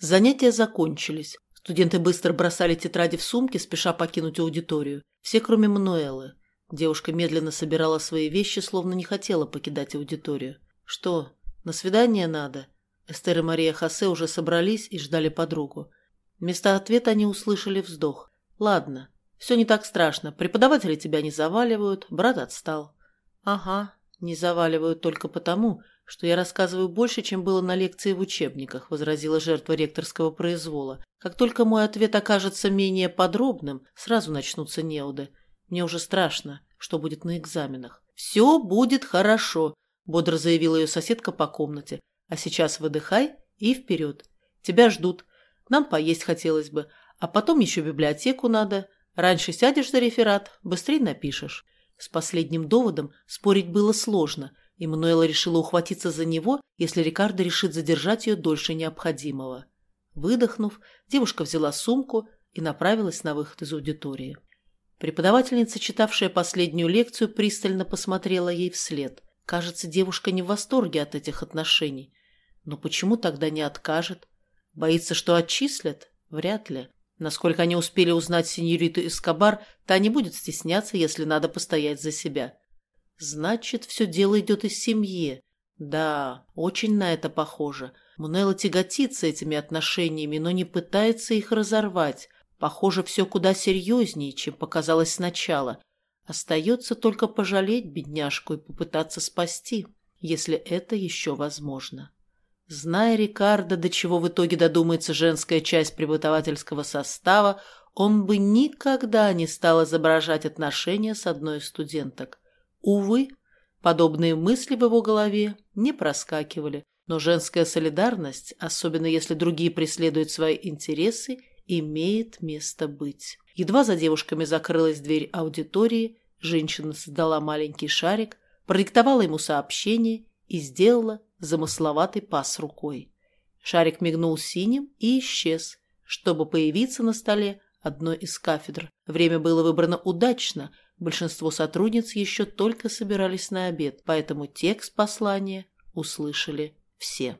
Занятия закончились. Студенты быстро бросали тетради в сумки, спеша покинуть аудиторию. Все, кроме Мануэлы. Девушка медленно собирала свои вещи, словно не хотела покидать аудиторию. «Что, на свидание надо?» Эстер и Мария Хосе уже собрались и ждали подругу. Вместо ответа они услышали вздох. «Ладно, все не так страшно. Преподаватели тебя не заваливают, брат отстал». «Ага, не заваливают только потому, что я рассказываю больше, чем было на лекции в учебниках», возразила жертва ректорского произвола. «Как только мой ответ окажется менее подробным, сразу начнутся неуды. Мне уже страшно, что будет на экзаменах». «Все будет хорошо», – бодро заявила ее соседка по комнате. «А сейчас выдыхай и вперед. Тебя ждут. Нам поесть хотелось бы. А потом еще библиотеку надо. Раньше сядешь за реферат, быстрее напишешь». С последним доводом спорить было сложно, и Мануэла решила ухватиться за него, если Рикардо решит задержать ее дольше необходимого. Выдохнув, девушка взяла сумку и направилась на выход из аудитории. Преподавательница, читавшая последнюю лекцию, пристально посмотрела ей вслед. Кажется, девушка не в восторге от этих отношений. Но почему тогда не откажет? Боится, что отчислят? Вряд ли. Насколько они успели узнать сеньориту Эскобар, та не будет стесняться, если надо постоять за себя. Значит, все дело идет из семьи. Да, очень на это похоже. Мунелла тяготится этими отношениями, но не пытается их разорвать. Похоже, все куда серьезнее, чем показалось сначала. Остается только пожалеть бедняжку и попытаться спасти, если это еще возможно. Зная Рикардо, до чего в итоге додумается женская часть преподавательского состава, он бы никогда не стал изображать отношения с одной из студенток. Увы, подобные мысли в его голове не проскакивали, но женская солидарность, особенно если другие преследуют свои интересы, имеет место быть. Едва за девушками закрылась дверь аудитории, женщина создала маленький шарик, продиктовала ему сообщение и сделала замысловатый пас рукой. Шарик мигнул синим и исчез, чтобы появиться на столе одной из кафедр. Время было выбрано удачно, большинство сотрудниц еще только собирались на обед, поэтому текст послания услышали все.